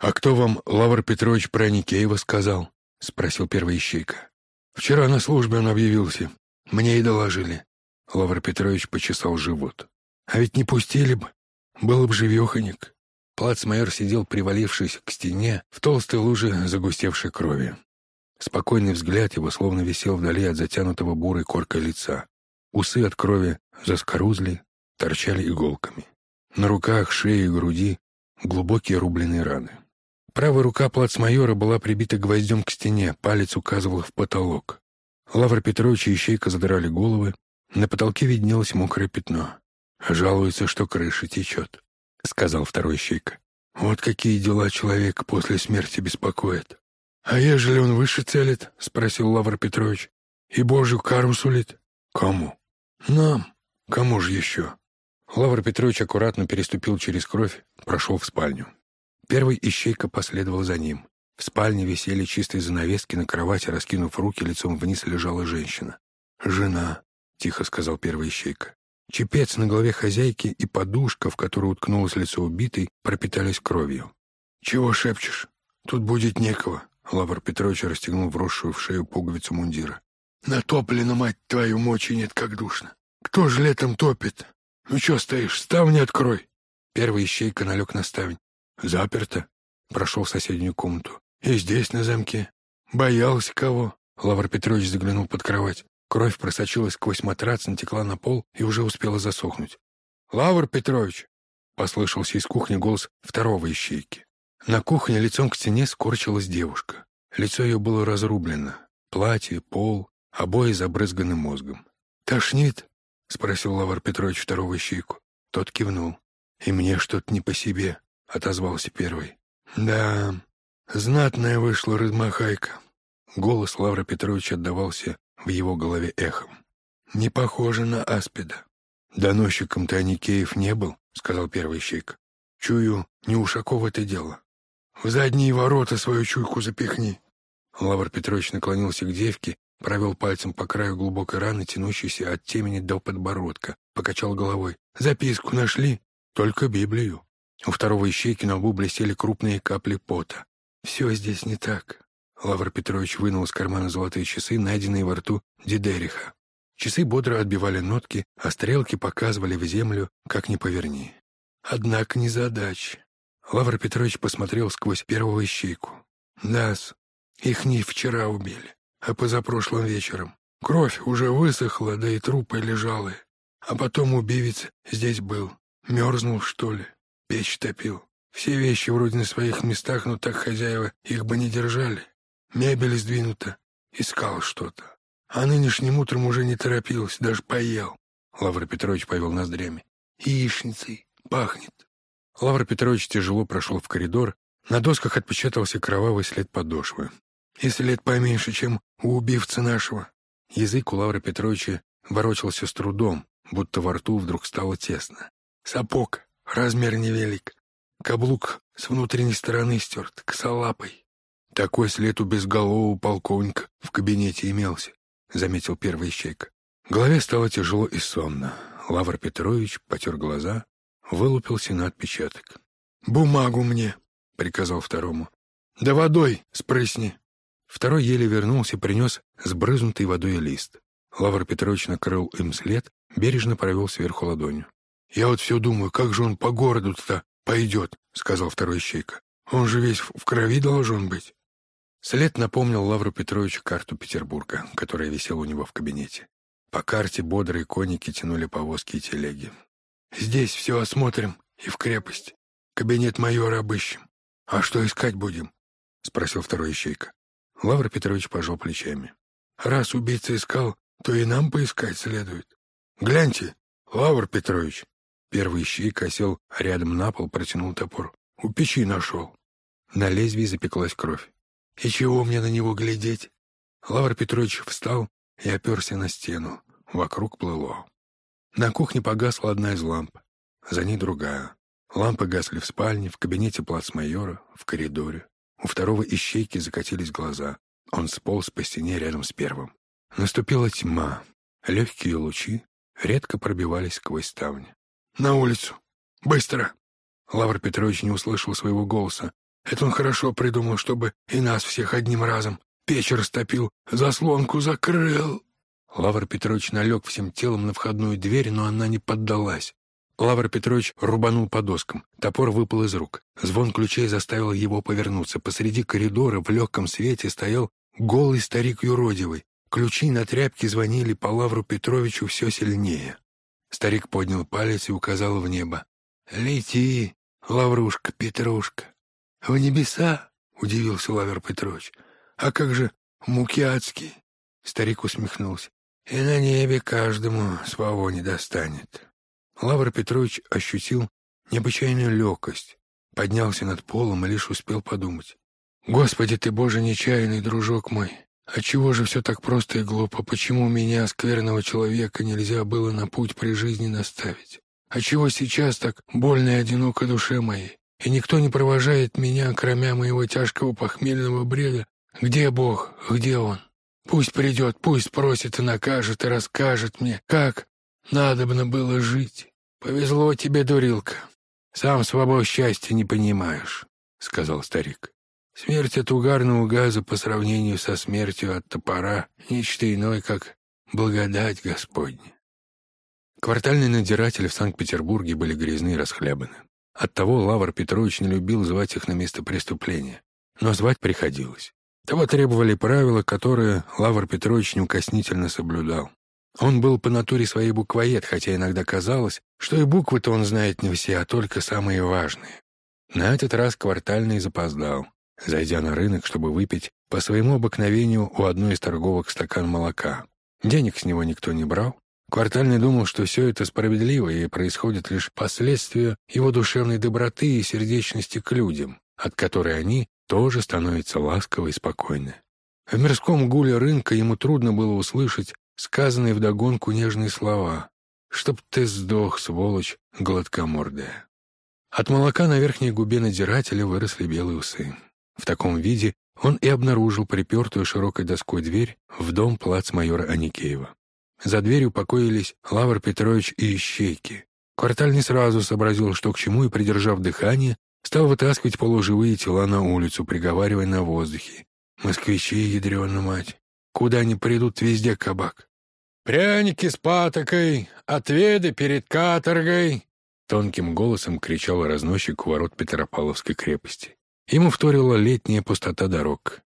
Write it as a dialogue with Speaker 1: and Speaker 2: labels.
Speaker 1: «А кто вам, Лавр Петрович, про Никеева сказал?» — спросил первый ищейка. «Вчера на службе он объявился. Мне и доложили». Лавр Петрович почесал живот. «А ведь не пустили бы. Был бы живеханик». Плацмайор сидел, привалившись к стене, в толстой луже загустевшей крови. Спокойный взгляд его словно висел вдали от затянутого бурой коркой лица. Усы от крови заскорузли, торчали иголками. На руках, шее и груди глубокие рубленые раны. Правая рука плацмайора была прибита гвоздем к стене, палец указывал в потолок. Лавр Петрович и Ищейка задрали головы, на потолке виднелось мокрое пятно. «Жалуется, что крыша течет», — сказал второй Ищейка. «Вот какие дела человека после смерти беспокоят». «А ежели он выше целит?» — спросил Лавр Петрович. «И божью кару сулит?» «Кому?» «Нам. Кому же еще?» Лавр Петрович аккуратно переступил через кровь, прошел в спальню. Первый ищейка последовал за ним. В спальне висели чистые занавески, на кровати, раскинув руки, лицом вниз лежала женщина. «Жена», — тихо сказал первый ищейка. Чепец на голове хозяйки и подушка, в которую уткнулось лицо убитой, пропитались кровью. «Чего шепчешь? Тут будет некого», — Лавр Петрович расстегнул вросшую в шею пуговицу мундира. «Натоплено, мать твою, мочи нет, как душно. Кто же летом топит? Ну что стоишь, ставни открой!» Первый ищейка налег на ставень. «Заперто». Прошел в соседнюю комнату. «И здесь на замке. Боялся кого?» Лавр Петрович заглянул под кровать. Кровь просочилась сквозь матрац, натекла на пол и уже успела засохнуть. «Лавр Петрович!» — послышался из кухни голос второго ищейки. На кухне лицом к стене скорчилась девушка. Лицо ее было разрублено. Платье, пол, обои забрызганы мозгом. «Тошнит?» — спросил Лавр Петрович второго ищейку. Тот кивнул. «И мне что-то не по себе», — отозвался первый. «Да, знатная вышла размахайка». Голос Лавра Петровича отдавался в его голове эхом. «Не похоже на аспида». «Доносчиком-то Аникеев не был», — сказал первый щейка. «Чую, не Ушаков это дело. В задние ворота свою чуйку запихни». Лавр Петрович наклонился к девке, провел пальцем по краю глубокой раны, тянущейся от темени до подбородка, покачал головой. «Записку нашли? Только Библию». У второго ищейки на лбу блестели крупные капли пота. «Все здесь не так». Лавр Петрович вынул из кармана золотые часы, найденные во рту Дидериха. Часы бодро отбивали нотки, а стрелки показывали в землю, как ни поверни. Однако не задач. Лавр Петрович посмотрел сквозь первого ищейку. «Да-с, их не вчера убили, а позапрошлым вечером. Кровь уже высохла, да и трупы лежалы. А потом убивец здесь был. Мерзнул, что ли?» Печь топил. Все вещи вроде на своих местах, но так хозяева их бы не держали. Мебель сдвинута. Искал что-то. А нынешним утром уже не торопился, даже поел. Лавр Петрович повел ноздрями. Яичницей. Пахнет. Лавр Петрович тяжело прошел в коридор. На досках отпечатался кровавый след подошвы. И след поменьше, чем у убивца нашего. Язык у Лавра Петровича ворочался с трудом, будто во рту вдруг стало тесно. Сапог. Размер невелик. Каблук с внутренней стороны стерт, косолапый. Такой след у безголового полковника в кабинете имелся, — заметил первый ищейка. Голове стало тяжело и сонно. Лавр Петрович потер глаза, вылупился на отпечаток. «Бумагу мне!» — приказал второму. «Да водой спрысни!» Второй еле вернулся, принес сбрызнутый водой лист. Лавр Петрович накрыл им след, бережно провел сверху ладонью. «Я вот все думаю, как же он по городу-то пойдет», — сказал второй щейка. «Он же весь в крови должен быть». След напомнил Лавру Петровичу карту Петербурга, которая висела у него в кабинете. По карте бодрые конники тянули повозки и телеги. «Здесь все осмотрим и в крепость. Кабинет майора обыщем. А что искать будем?» — спросил второй ищейка. Лавр Петрович пожал плечами. «Раз убийца искал, то и нам поискать следует. Гляньте, Лавр Петрович, Первый ищейка осел рядом на пол, протянул топор. «У печи нашел». На лезвии запеклась кровь. «И чего мне на него глядеть?» Лавр Петрович встал и оперся на стену. Вокруг плыло. На кухне погасла одна из ламп, за ней другая. Лампы гасли в спальне, в кабинете плацмайора, в коридоре. У второго ищейки закатились глаза. Он сполз по стене рядом с первым. Наступила тьма. Легкие лучи редко пробивались сквозь ставни. «На улицу! Быстро!» Лавр Петрович не услышал своего голоса. Это он хорошо придумал, чтобы и нас всех одним разом. Печь растопил, заслонку закрыл. Лавр Петрович налег всем телом на входную дверь, но она не поддалась. Лавр Петрович рубанул по доскам. Топор выпал из рук. Звон ключей заставил его повернуться. Посреди коридора в легком свете стоял голый старик юродивый. Ключи на тряпке звонили по Лавру Петровичу все сильнее. Старик поднял палец и указал в небо. «Лети, Лаврушка, Петрушка!» «В небеса?» — удивился Лавр Петрович. «А как же муки адские?» Старик усмехнулся. «И на небе каждому своего не достанет». Лавр Петрович ощутил необычайную легкость, поднялся над полом и лишь успел подумать. «Господи ты, Боже нечаянный, дружок мой! А чего же все так просто и глупо? Почему меня, скверного человека, нельзя было на путь при жизни наставить? А чего сейчас так больно и одиноко душе моей? И никто не провожает меня, кроме моего тяжкого похмельного бреда? Где Бог? Где Он? Пусть придет, пусть спросит и накажет, и расскажет мне, как надобно было жить. Повезло тебе, дурилка. Сам своего счастья не понимаешь, — сказал старик. Смерть от угарного газа по сравнению со смертью от топора — нечто иное, как благодать Господня. Квартальные надзиратели в Санкт-Петербурге были грязны и расхлябаны. Оттого Лавр Петрович не любил звать их на место преступления. Но звать приходилось. Того требовали правила, которые Лавр Петрович неукоснительно соблюдал. Он был по натуре своей буквоед, хотя иногда казалось, что и буквы-то он знает не все, а только самые важные. На этот раз квартальный запоздал зайдя на рынок, чтобы выпить по своему обыкновению у одной из торговок стакан молока. Денег с него никто не брал. Квартальный думал, что все это справедливо и происходит лишь последствия его душевной доброты и сердечности к людям, от которой они тоже становятся ласковы и спокойны. В мирском гуле рынка ему трудно было услышать сказанные вдогонку нежные слова «Чтоб ты сдох, сволочь гладкомордая». От молока на верхней губе надзирателя выросли белые усы. В таком виде он и обнаружил припертую широкой доской дверь в дом плацмайора Аникеева. За дверью покоились Лавр Петрович и Ищейки. Кварталь не сразу сообразил, что к чему, и, придержав дыхание, стал вытаскивать полуживые тела на улицу, приговаривая на воздухе. «Москвичи, ядрёна мать! Куда они придут, везде кабак!» «Пряники с патокой! Отведы перед каторгой!» Тонким голосом кричал разносчик у ворот Петропавловской крепости. Ему вторила летняя пустота дорог.